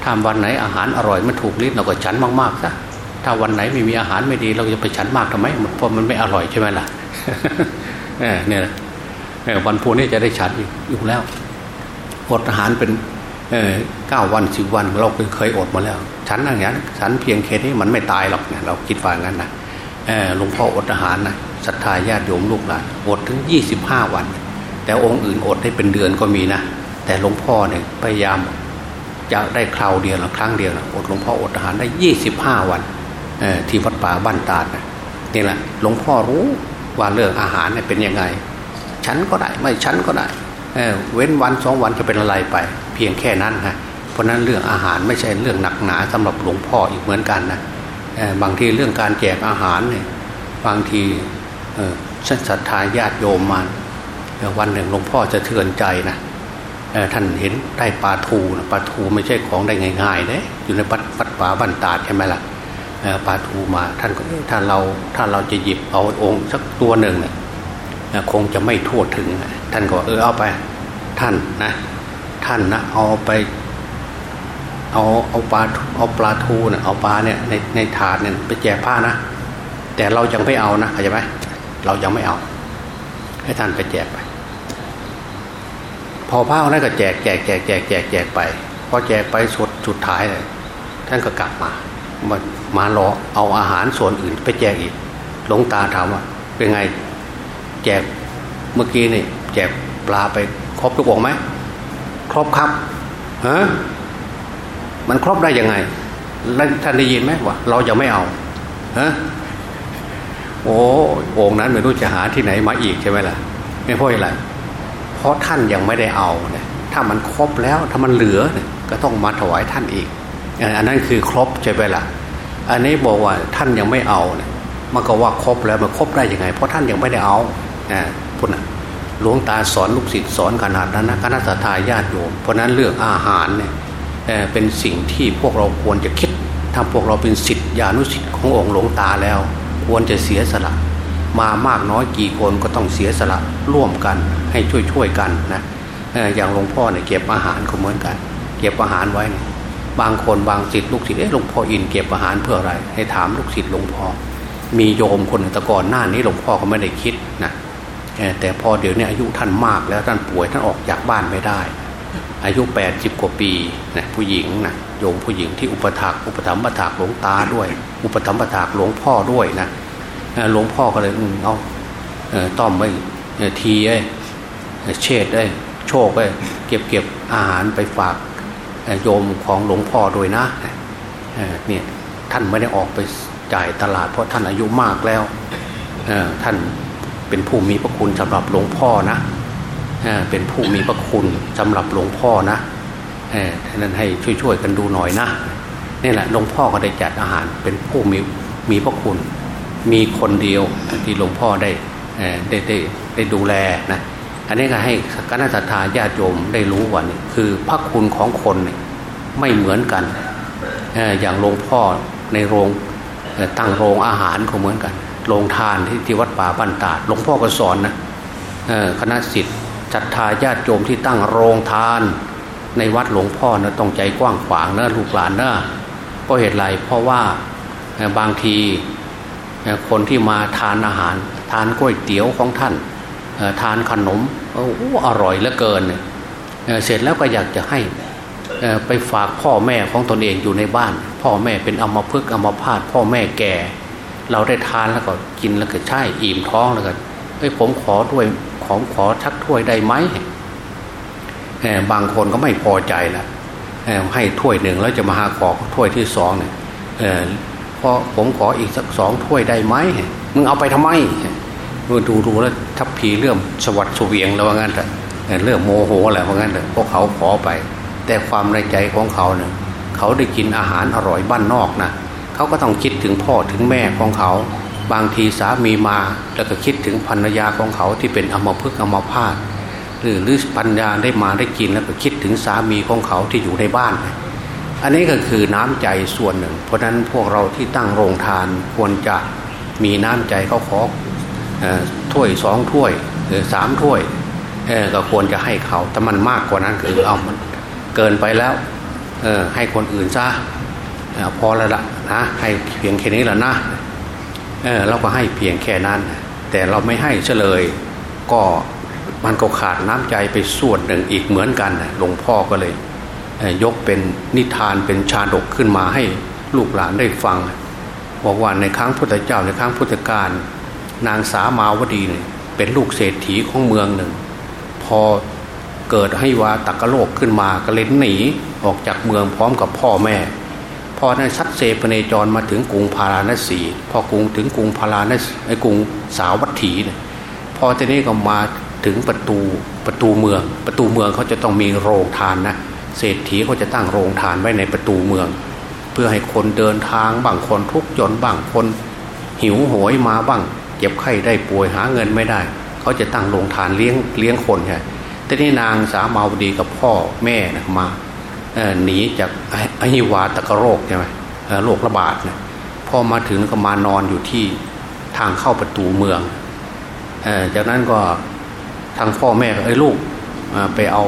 [SPEAKER 2] ถ้าวันไหนอาหารอร่อยมันถูกลิ้นเราก็ฉันมากๆซะถ้าวันไหนไม่มีอาหารไม่ดี เราจะไปฉันมากทำไมเพราะมันไม่อร่อยใช่ไหมล่ะเนี่ยวันพูนี้จะได้ฉันอยู่แล้วอดอาหารเป็นเก้าวันสิบวันเราเคยอดมาแล้ว ฉันอย่างนั้นฉันเพียงแค่นี้มันไม่ตายหรอกเนี่ยเราคิดว่างั้นนะหลวงพ่ออดอาหารนะศรัทธาญาติโยมลูกหลานอดถึงยี่สิบห้าวัน แต่องค์อื่นอดได้เป็นเดือนก็มีนะแต่หลวงพ่อเนี่ยพยายาม จะได้คราวเดียวหรือครั้งเดียวนะอดหลวงพ่ออดอาหารได้ยี่สิบห้าวันที่วัดป่าบ้านตาดน,นี่แหละหลวงพ่อรู้ว่าเรื่องอาหารเนี่ยเป็นยังไง ฉันก็ได้ไม่ฉันก็ได้เเว้นวันสองวันจะเป็นอะไรไป เพียงแค่นั้นนะเพราะนั้นเรื่องอาหารไม่ใช่เรื่องหนักหนาสำหรับหลวงพ่ออีกเหมือนกันนะบางทีเรื่องการแจกอาหารเนี่ยบางทีศรัทธาญาติโยมมาวันหนึ่งหลวงพ่อจะเทือนใจนะ ท่านเห็นได้ปลาทูปลาทูไม่ใช่ของได้ง่ายๆเด้อยู่ในปัดปัดป่าบันตาดใช่ไหมล่ะปลาทูมาท่านก็ถ้าเราถ้าเราจะหยิบเอาองค์สักตัวหนึ่งเนี่ยคงจะไม่ทั่วถึง ท่านก็เออเอาไปท่านนะท่านนะเอาไปเอาเอาปลาเอาปลาทูเนี่ยเอาปลาเนี่ยในในถาดเนี่ยไปแจกผ้านะแต่เรายังไม่เอานะเข้าใจไหมเรายังไม่เอา ให้ท่านไปแจกไป พอพระนั้นก็แจกแจกแจกแจกแจกแจกไปพอแจกไปสุดสุดท้ายเลยท่านก็กลับมามามารอเอาอาหารส่วนอื่นไปแจกอีกหลวงตาถามว่า เป็นไง แจกเมื่อกี้นี่ แจกปลาไปครบทุกองไหมครบครับฮะมันครบได้ยังไงแล้วท่านได้ยินไหมว่าเราจะไม่เอาฮะโอ้องนั้นไม่รู้จะหาที่ไหนมาอีกใช่ไหมล่ะ ไม่พ่ออะไร เพราะท่านยังไม่ได้เอาเนี่ยถ้ามันครบแล้วถ้ามันเหลือเนี่ยก็ต้องมาถวายท่านอีก อันนั้นคือครบใช่ไหมล่ะ อันนี้บอกว่าท่านยังไม่เอาเนี่ยมันก็ว่าครบแล้วมันครบได้ยังไง เพราะท่านยังไม่ได้เอานะพุทธหลวงตาสอนลูกศิษย์สอนขนาดนั้นนะคณะสัตาญาติโยมเพราะนั้นเรื่องอาหารเนี่ยเป็นสิ่งที่พวกเราควรจะคิดถ้าพวกเราเป็นศิษยานุศิษย์ขององค์หลวงตาแล้ว ควรจะเสียสละ มามากน้อยกี่คนก็ต้องเสียสละร่วมกันให้ช่วยช่วยกันนะอย่างหลวงพ่อเนี่ยเก็บอาหารก็เหมือนกัน เก็บอาหารไว้เนี่ยบางคนบางศิษย์ลูกศิษย์เอ๊ะหลวงพ่ออินเก็บอาหารเพื่ออะไร ให้ถามลูกศิษย์หลวงพ่อมีโยมคนแต่ก่อนหน้านี้หลวงพ่อก็ไม่ได้คิดนะแต่พอเดี๋ยวนี้อายุท่านมากแล้วท่านป่วยท่านออกจากบ้านไม่ได้ อายุแปดสิบกว่าปีนะผู้หญิงนะโยมผู้หญิงที่อุปถักอุปถัมภ์ถากหลวงตาด้วย อุปถัมภ์ถากหลวงพ่อด้วยนะ หลวงพ่อก็เลยเอาต้อมไปทีไอ้เชษไอ้โชคไอ้เก็บเก็บอาหารไปฝากโยมของหลวงพ่อโดยนะเนี่ยท่านไม่ได้ออกไปจ่ายตลาดเพราะท่านอายุมากแล้วท่านเป็นผู้มีพระคุณสำหรับหลวงพ่อนะเป็นผู้มีพระคุณสำหรับหลวงพ่อนะท่านั้นให้ช่วยๆกันดูหน่อยนะนี่แหละหลวงพ่อก็ได้จัดอาหารเป็นผู้มีมีพระคุณ มีคนเดียวที่หลวงพ่อได้ได้ได้ได้ดูแลนะอันนี้ก็ให้คณะสัตยาญาติโยมได้รู้ว่านี่คือพระคุณของคนไม่เหมือนกันอย่างหลวงพ่อในโรงตั้งโรงอาหารก็เหมือนกันโรงทานที่ที่วัดป่าบ้านตาดหลวงพ่อก็สอนนะคณะสิทธิ์ศรัทธาญาติโยมที่ตั้งโรงทาน ในวัดหลวงพ่อนะต้องใจกว้างขวางนะลูกหลานนะเพราะเหตุไรเพราะว่าบางที คนที่มาทานอาหาร ทานก๋วยเตี๋ยวของท่าน ทานขนมโอ้อร่อยเหลือเกินเสร็จแล้วก็อยากจะให้ไปฝากพ่อแม่ของตนเองอยู่ในบ้าน พ่อแม่เป็นอมพึกอมพาตพ่อแม่แก่ เราได้ทานแล้วก็กินแล้วก็ใช่อิ่มท้องแล้วก็เฮ้ยผมขอด้วยของขอชักถ้วยได้ไหมบางคนก็ไม่พอใจละให้ถ้วยหนึ่งแล้วจะมาหาขอถ้วยที่สองเนี่ย พอผมขออีกสักสองถ้วยได้ไหมมึงเอาไปทำไมเมื่อดูแล้วทัพพีเริ่มสวัสดสวียงแล้วว่างั้นแต่เริ่มโมโหอะไรว่างั้นแต่พวกเขาขอไป แต่ความในใจของเขาเนี่ยเขาได้กินอาหารอร่อยบ้านนอกนะเขาก็ต้องคิดถึงพ่อถึงแม่ของเขา บางทีสามีมาแล้วก็คิดถึงภรรยาของเขาที่เป็นอมพึกอมพาตหรือหรือปัญญาได้มาได้กินแล้วก็คิดถึงสามีของเขาที่อยู่ในบ้าน อันนี้ก็คือน้ำใจส่วนหนึ่ง เพราะนั้นพวกเราที่ตั้งโรงทานควรจะมีน้ำใจเขาขอถ้วยสองถ้วยหรือสามถ้วยก็ควรจะให้เขาแต่มันมากกว่านั้นคือเอามันเกินไปแล้วให้คนอื่นซะพอแล้วละนะให้เพียงแค่นี้แหละนะเราก็ให้เพียงแค่นั้น แต่เราไม่ให้เฉลย ก็มันก็ขาดน้ำใจไปส่วนหนึ่งอีกเหมือนกันหลวงพ่อก็เลย ยกเป็นนิทานเป็นชาดกขึ้นมาให้ลูกหลานได้ฟังบอกว่าในครั้งพุทธเจ้าในครั้งพุทธกาลนางสามาวดีเนี่ยเป็นลูกเศรษฐีของเมืองหนึ่ง พอเกิดให้วาตักกะโลกขึ้นมาก็เลยหนีออกจากเมืองพร้อมกับพ่อแม่พอนั้นชัดเซปเนจรมาถึงกรุงพาราณสี พอกรุงถึงกรุงพาราณสไอ้กรุงสาวัตถีเนี่ยพอทีนี้ก็มาถึงประตูประตูเมือง ประตูเมืองเขาจะต้องมีโรงทานนะ เศรษฐีเขาจะตั้งโรงทานไว้ในประตูเมือง เพื่อให้คนเดินทางบางคนทุกจนบางคน หิวโหยมาบ้างเจ็บไข้ได้ป่วยหาเงินไม่ได้ เขาจะตั้งโรงทานเลี้ยงเลี้ยงคนไงแต่นี่นางสาวมาวดีกับพ่อแม่นะมาหนีจากอหิวาตะกโรคใช่ไหมโรคระบาดเนี่ยพอมาถึงก็มานอนอยู่ที่ทางเข้าประตูเมืองจากนั้นก็ทางพ่อแม่ไอ้ลูกไปเอา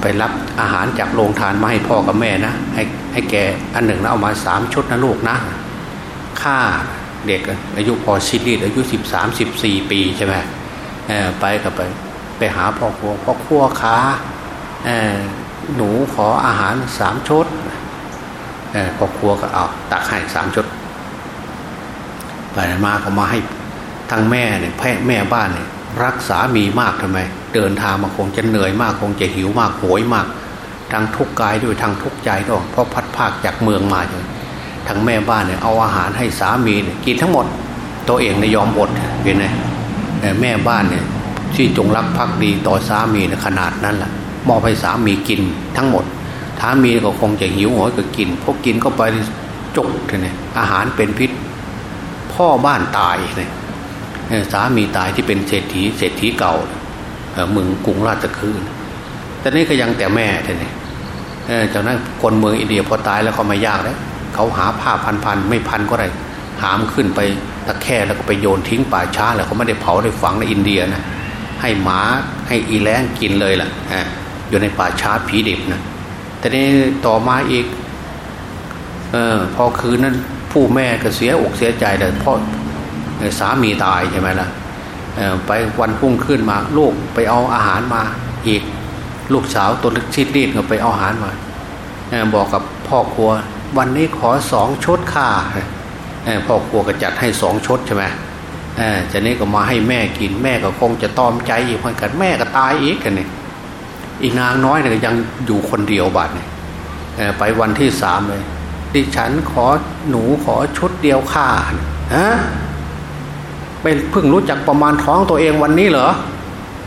[SPEAKER 2] ไปรับอาหารจากโรงทานมาให้พ่อกับแม่นะให้ให้แกอันหนึ่งแล้วเอามาสามชุดนะลูกนะค่าเด็กอายุพอชิลิดอายุสิบสามสิบสี่ปีใช่ไหมไปกับไปไปหาพ่อครัวพ่อครัวขาหนูขออาหารสามชุดพ่อครัวก็เอาตักให้สามชุดไปมาก็มาให้ทางแม่เนี่ยแพ่แม่บ้านเนี่ยรักสามีมากทำไม เดินทางมาคงจะเหนื่อยมากคงจะหิวมากโหยมากทางทุกกายด้วยทางทุกใจด้วยเพราะพัดภาคจากเมืองมาเลยทางแม่บ้านเนี่ยเอาอาหารให้สามีเนี่ยกินทั้งหมด ตัวเองในยอมอดเห็นไหมแม่บ้านเนี่ยที่จงรักภักดีต่อสามีในขนาดนั้นแหละมอบให้สามีกินทั้งหมดสามีก็คงจะหิวโหยก็กินพวกกินเข้าไปจุกเนี่ยอาหารเป็นพิษ พ่อบ้านตายเนี่ยสามีตายที่เป็นเศรษฐีเศรษฐีเก่าเเมืองกรุงราชคืนแต่นี่ก็ยังแต่แม่ท่านี่จากนั้นคนเมืองอินเดียพอตายแล้วเขาไม่ยากแล้วเขาหาผ้าพันๆไม่พันก็ได้หามขึ้นไปตะแค่แล้วก็ไปโยนทิ้งป่าช้าแล้วเขาไม่ได้เผาได้ฝังในอินเดียนะให้หมาให้อีแลงกินเลยล่ะอยู่ในป่าช้าผีดิบนะแต่นี้ต่อมาอีกออพอคืนนั้นผู้แม่ก็เสียอกเสียใจเลยเพราะสามีตายใช่ไหมล่ะ ไปวันพุ่งขึ้นมา ลูกไปเอาอาหารมาอีก ลูกสาวตัวเล็กชิดรีดก็ไปเอาอาหารมาบอกกับพ่อครัว วันนี้ขอสองชุดค่ะพ่อครัวก็จัดให้สองชุดใช่ไหมจากนี้ก็มาให้แม่กินแม่ก็คงจะตอมใจอีกเหมือนกันแม่ก็ตายอีกกันนี่อีนางน้อยเนี่ยยังอยู่คนเดียวบัดเนี่ยไปวันที่สามเลยดิฉันขอหนูขอชุดเดียวค่ะฮะ ไปเพิ่งรู้จักประมาณท้องตัวเองวันนี้เหรอ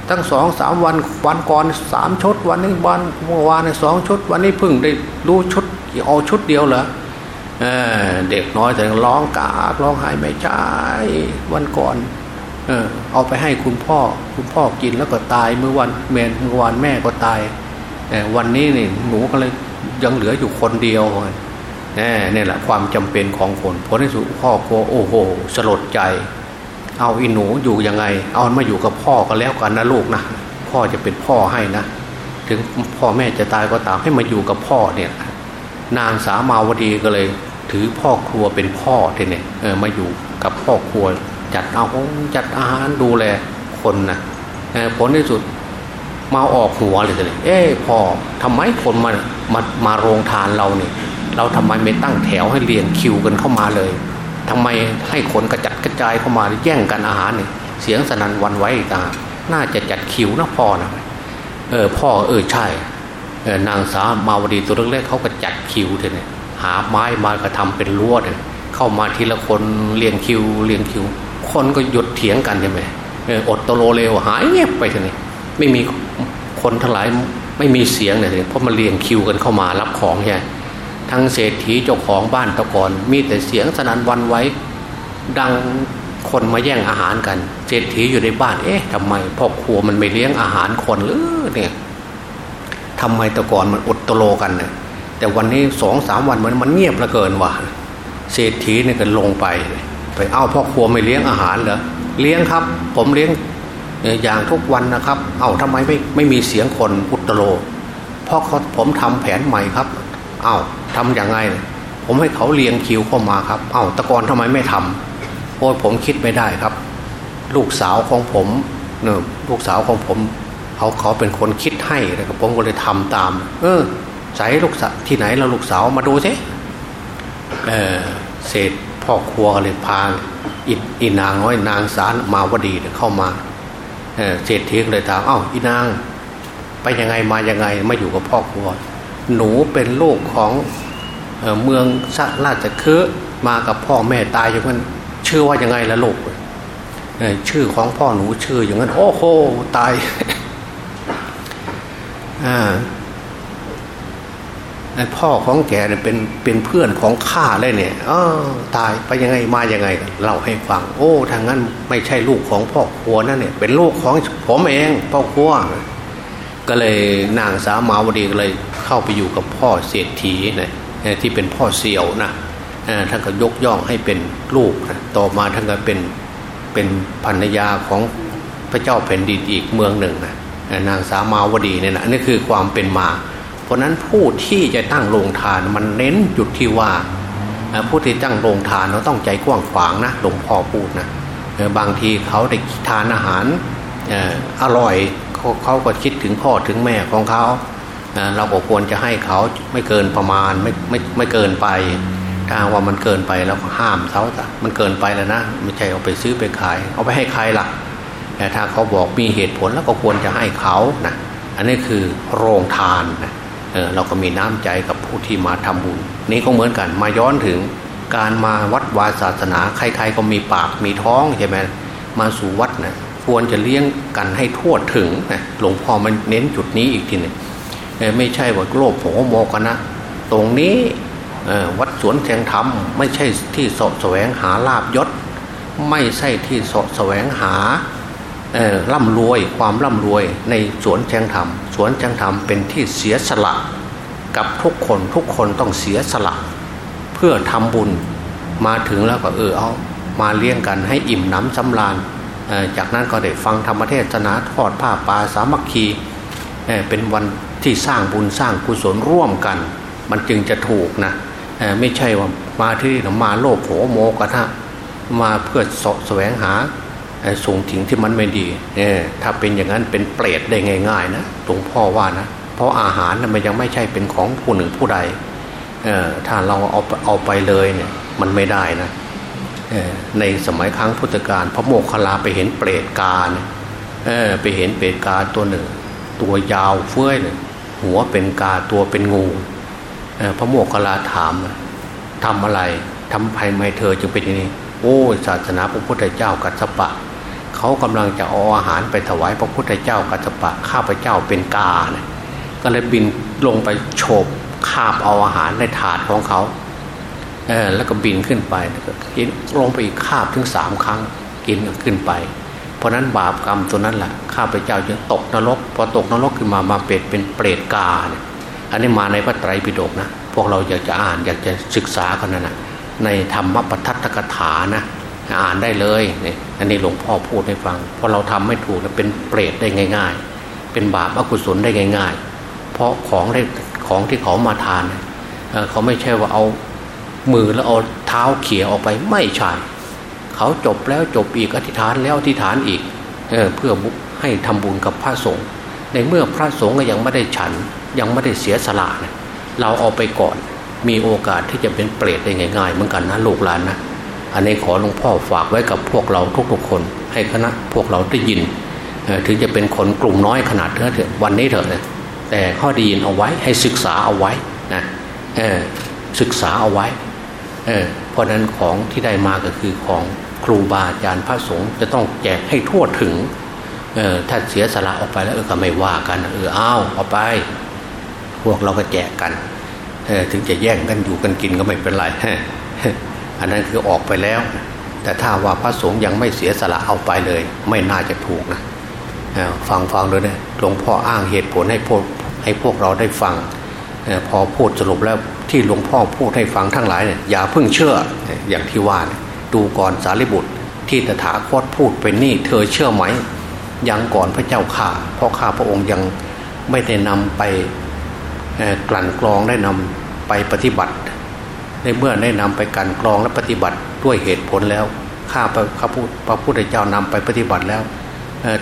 [SPEAKER 2] ตั้งสองสามวันวันก่อนสามชุดวันนี้วันเมื่อวานสองชุด วันนี้เพิ่งได้รู้ชุดเอาชุดเดียวเหรอเเด็กน้อยแต่ร้องกากร้องไห้ไม่ใช่วันก่อนเออเอาไปให้คุณพ่อ คุณพ่อกินแล้วก็ตายเมื่อวันเมนเมื่อวานแม่ก็ตายวันนี้นี่หนูก็เลยยังเหลืออยู่คนเดียวเนี่แหละความจำเป็นของคนผลที่สุดพ่อโกโอ้โห สลดใจ เอาอิหนูอยู่ยังไง เอามาอยู่กับพ่อก็แล้วกันนะลูกนะพ่อจะเป็นพ่อให้นะถึงพ่อแม่จะตายก็ตามให้มาอยู่กับพ่อเนี่ย นางสามาวดีก็เลย ถือพ่อครัวเป็นพ่อทีเนี่ยเออมาอยู่กับพ่อครัว จัดเอาจัดอาหารดูแลคนนะผลที่สุดมาออกหัวเลยเลยเอ๊พ่อทำไมคนมามามาโรงทานเราเนี่ย เราทำไมไม่ตั้งแถวให้เรียงคิวกันเข้ามาเลย ทำไมให้คนกระจัดกระจายเข้ามาแย่งกันอาหารเนี่ยเสียงสนั่นวันไว้ตาน่าจะจัดคิวนะพ่อนะเออพ่อเออใช่เออนางสามาวดีตัวเล็กๆเขาก็จัดคิวเถอะเนี่ยหาไม้มากระทำเป็นลวดเนี่ยเข้ามาทีละคนเรียงคิวเรียงคิว คนก็หยุดเถียงกันใช่ไหมเอออดตโลเลวหายเงียบไปเถอะเนี่ยไม่มีคนทั้งหลายไม่มีเสียงเลยเพราะมันเรียงคิวกันเข้ามารับของใช่ ทั้งเศรษฐีเจ้าของบ้านตะกอนมีแต่เสียงสนั่นวันไว้ ดังคนมาแย่งอาหารกัน เศรษฐีอยู่ในบ้าน เอ๊ะทำไมพ่อครัวมันไม่เลี้ยงอาหารคนหรือเนี่ยทำไมตะกอนมันอดตโลกันเนี่ยแต่วันนี้สองสามวันมันมันเงียบเหลือเกินว่ะเศรษฐีเนี่ยก็ลงไป ไปเอ้าพ่อครัวไม่เลี้ยงอาหารเหรอเลี้ยงครับ ผมเลี้ยงอย่างทุกวันนะครับ เอ้าทำไมไม่ไม่มีเสียงคนอุตโลเพราะเขาผมทำแผนใหม่ครับ เอ้าทำอย่างไง ผมให้เขาเรียงคิวเข้ามาครับ เอา้าตะกอนทำไมไม่ทำโอ้ผมคิดไม่ได้ครับ ลูกสาวของผมเนี่ยลูกสาวของผมเขาเขาเป็นคนคิดให้นะครับผมก็เลยทำตาม เออใส่ลูกสาวที่ไหนเราลูกสาวมาดูสิเออเศษพ่อครัวเลยพาอิอินางน้อยนางสารมาวดีเข้ามาเออเศษเทียงเลยถามเอ้าอีนาง ไปยังไงมายังไงมาอยู่กับพ่อครัว หนูเป็นลูกของเมืองราชคือมากับพ่อแม่ตายอย่างนั้นชื่อว่ายังไงละลูกชื่อของพ่อหนูชื่ออย่างนั้น โอ้โหตายอ่าพ่อของแกเนี่ยเป็นเป็นเพื่อนของข้าเลยเนี่ยออตายไปยังไงมายังไงเล่าให้ฟัง โอ้ทางนั้นไม่ใช่ลูกของพ่อครัวนั่นเนี่ยเป็นลูกของผมเองพ่อครัวก็เลยนางสาวมาวดีก็เลย เข้าไปอยู่กับพ่อเศรษฐีนะที่เป็นพ่อเสี่ยวนะท่านก็ยกย่องให้เป็นลูกนะต่อมาท่านก็เป็นเป็นภรรยาของพระเจ้าแผ่นดินอีกเมืองหนึ่งนะนางสามาวดีเนี่ยนะนี่คือความเป็นมา เพราะนั้นผู้ที่จะตั้งโรงทานมันเน้นจุดที่ว่าผู้ที่ตั้งโรงทานเราต้องใจกว้างขวางนะหลวงพ่อพูดนะบางทีเขาได้ทานอาหารอร่อยเขาก็คิดถึงพ่อถึงแม่ของเขา เราก็ควรจะให้เขาไม่เกินประมาณไม่ไม่ไม่เกินไป ถ้าว่ามันเกินไปเราก็ห้ามเขาจ้ะมันเกินไปแล้วนะไม่ใช่เอาไปซื้อไปขาย เอาไปให้ใครล่ะ แต่ถ้าเขาบอกมีเหตุผลแล้วก็ควรจะให้เขานะอันนี้คือโรงทานนะเเราก็มีน้ำใจกับผู้ที่มาทำบุญ นี่ก็เหมือนกันมาย้อนถึงการมาวัดวาศาสนาใครๆก็มีปากมีท้องใช่ไหมมาสู่วัดนะควรจะเลี้ยงกันให้ทั่วถึงนะหลวงพ่อมันเน้นจุดนี้อีกทีหนึ่ง ไม่ใช่ว่าโลภโหโมกันนะ ตรงนี้วัดสวนแสงธรรมไม่ใช่ที่สแสวงหาลาบยศ ไม่ใช่ที่สแสวงหาร่ำรวยความร่ำรวยในสวนแสงธรรม สวนแสงธรรมเป็นที่เสียสละ กับทุกคนทุกคนต้องเสียสละ เพื่อทำบุญมาถึงแล้วก็เออเอามาเลี้ยงกันให้อิ่มน้ำสำราญจากนั้นก็ได้ฟังธรรมเทศนาทอดผ้าป่าสามัคคีเป็นวัน ที่สร้างบุญสร้างกุศลร่วมกัน มันจึงจะถูกนะไม่ใช่ว่ามาที่มาโลภโหโมกระทะมาเพื่อสแสวงหาส่งถึงที่มันไม่ดีถ้าเป็นอย่างนั้นเป็นเปรตได้ง่ายๆนะหลวงพ่อว่านะ เพราะอาหารนะมันยังไม่ใช่เป็นของผู้หนึ่งผู้ใดถ้าเราเอาเอาไปเลยเนี่ยมันไม่ได้นะในสมัยครั้งพุทธกาลพระโมคคัลลาไปเห็นเปรตกาเนี่ยไปเห็นเปรตกาตัวหนึ่ง ตัวยาวเฟื้อยเลย หัวเป็นกาตัวเป็นงูพระโมคคัลลาถามทำอะไรทำไมไม่เธอจึงเป็นอย่างนี้ โอ้ศาสนาพระพุทธเจ้ากัสปะเขากำลังจะเอาอาหารไปถวายพระพุทธเจ้ากัสปะข้าพเจ้าเป็นกาเนี่ยก็เลยบินลงไปโฉบคาบเอาอาหารในถาดของเขาเออแล้วก็บินขึ้นไปกินลงไปอีกคาบถึงสามครั้งกินขึ้นไป ราะนั้นบาปกรรมตัวนั้นแหละข้าพเจ้าจึงตกนรกพอตกนรกขึ้นมามาเป็ดเป็นเปรตกาเนี่ยอันนี้มาในพระไตรปิฎกนะ พวกเราอยากจะอ่านอยากจะศึกษากันนะนะในธรรมปทัตถกถานะอ่านได้เลยนี่อันนี้หลวงพ่อพูดให้ฟังเพราะเราทำไม่ถูกนะเป็นเปรตได้ง่าย ๆ เป็นบาปอกุศลได้ง่าย ๆ เพราะของได้ของที่เขามาทาน เขาไม่ใช่ว่าเอามือแล้วเอาเท้าเขี่ยออกไปไม่ใช่ เขาจบแล้วจบอีกอธิษฐานแล้วอธิษฐานอีกเเพื่อให้ทำบุญกับพระสงฆ์ในเมื่อพระสงฆ์ยังไม่ได้ฉันยังไม่ได้เสียสละนะเราเอาไปก่อนมีโอกาสที่จะเป็นเปรตได้ง่ายๆเหมือนกันนะลูกหลานนะอันนี้ขอหลวงพ่อฝากไว้กับพวกเราทุกๆคน ให้คณะพวกเราได้ยิน ถึงจะเป็นคนกลุ่มน้อยขนาดเถอะวันนี้เถอะแต่ข้อดียินเอาไว้ให้ศึกษาเอาไว้นะศึกษาเอาไว้เเพราะนั้นของที่ได้มาก็คือของ ครูบาอาจารย์พระสงฆ์จะต้องแจกให้ทั่วถึงถ้าเสียสละออกไปแล้วเออก็ไม่ว่ากันเอออ้าวเอาไป พวกเราก็แจกกันถึงจะแย่งกันอยู่กันกินก็ไม่เป็นไรอันนั้นคือออกไปแล้ว แต่ถ้าว่าพระสงฆ์ยังไม่เสียสละเอาไปเลย ไม่น่าจะถูกนะฟังฟังด้วยนะหลวงพ่ออ้างเหตุผลให้พวกให้พวกเราได้ฟังพอพูดสรุปแล้วที่หลวงพ่อพูดให้ฟังทั้งหลายเนี่ยอย่าเพิ่งเชื่ออย่างที่ว่าน ดูก่อนสารีบุตร ที่ตถาคตพูดเป็นนี่เธอเชื่อไหม ยังก่อนพระเจ้าข่าเพราะข้าพระองค์ยังไม่ได้นำไปกลั่นกรองได้นำไปปฏิบัติ ในเมื่อได้นำไปกันกรองและปฏิบัติด้วยเหตุผลแล้วข้าพระพุทธพระพุทธเจ้านำไปปฏิบัติแล้ว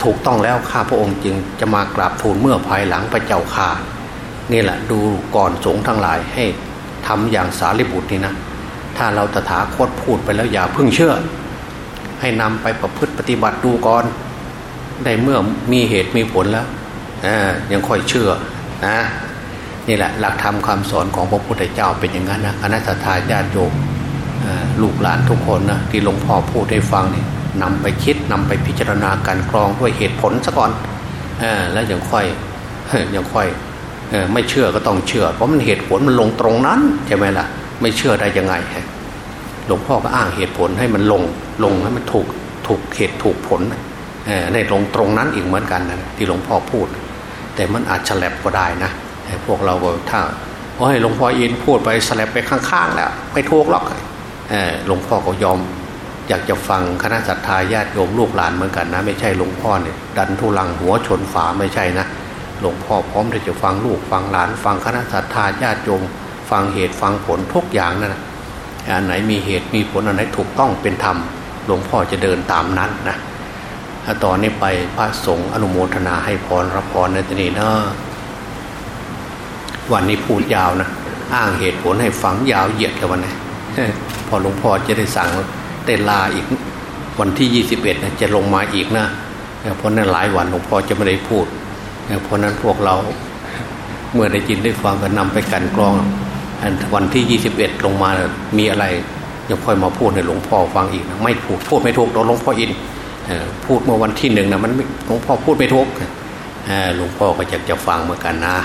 [SPEAKER 2] ถูกต้องแล้วข้าพระองค์จึงจะมากราบทูลเมื่อภายหลังพระเจ้าข่านี่แหละดูก่อนสงทั้งหลายให้ทำอย่างสารีบุตรนี่นะ ถ้าเราตถาคตพูดไปแล้วอย่าเพิ่งเชื่อ ให้นำไปประพฤติปฏิบัติดูก่อนได้เมื่อมีเหตุมีผลแล้วยังค่อยเชื่อนะนี่แหละหลักธรรมคาสอนของพระพุทธเจ้าเป็นอย่างนั้นนะคณะทาญาติโยมลูกหลานทุกคนนะที่หลวงพ่อพูดให้ฟังนี่นำไปคิดนำไปพิจารณาการกรองด้วยเหตุผลซะก่อนอแล้วยังค่อยยังค่อยไม่เชื่อก็ต้องเชื่อ เพราะมันเหตุผลมันลงตรงนั้นใช่ไหมล่ะ ไม่เชื่อได้ยังไงหลวงพ่อก็อ้างเหตุผลให้มันลงลงให้มันถูกถูกเหตุถูกผลในลงตรงนั้นอีกเหมือนกันนะที่หลวงพ่อพูด แต่มันอาจฉลับก็ได้นะพวกเราก็ถ้าโอ้ยหลวงพ่ออินพูดไปสลับไปข้างๆแล้วไม่ถูกหรอกหลวงพ่อก็ยอม อยากจะฟังคณะสัตยาญาติโยมลูกหลานเหมือนกันนะ ไม่ใช่หลวงพ่อเนี่ยดันทุลังหัวชนฝาไม่ใช่นะหลวงพ่อพร้อมที่จะฟังลูกฟังหลาน ฟังคณะสัตยาญาติโยม ฟังเหตุฟังผลทุกอย่างนั่นนะอันไหนมีเหตุมีผลอันไหนถูกต้องเป็นธรรมหลวงพ่อจะเดินตามนั้นนะถ้าตอนนี้ไปพระสงฆ์อนุโมทนาให้พรรับพรในที่นี้นะวันนี้พูดยาวนะอ้างเหตุผลให้ฟังยาวเหยียดกันวันนี้พอหลวงพ่อจะได้สั่งได้ลาอีกวันที่ยี่สิบเอ็ดจะลงมาอีกนะเพราะนั้นหลายวันหลวงพ่อจะไม่ได้พูดเพราะนั้นพวกเราเมื่อได้ยินได้ฟังก็นำไปกันกรอง วันที่ยี่สิบเอ็ดลงมามีอะไรยังค่อยมาพูดในหลวงพ่อฟังอีกนะไม่พูดพูดไม่ถูกโดนหลวงพ่ออินพูดเมื่อวันที่หนึ่งนะมันหลวงพ่อพูดไม่ถูกหลวงพ่อก็อยากจะฟังเหมือนกันนะ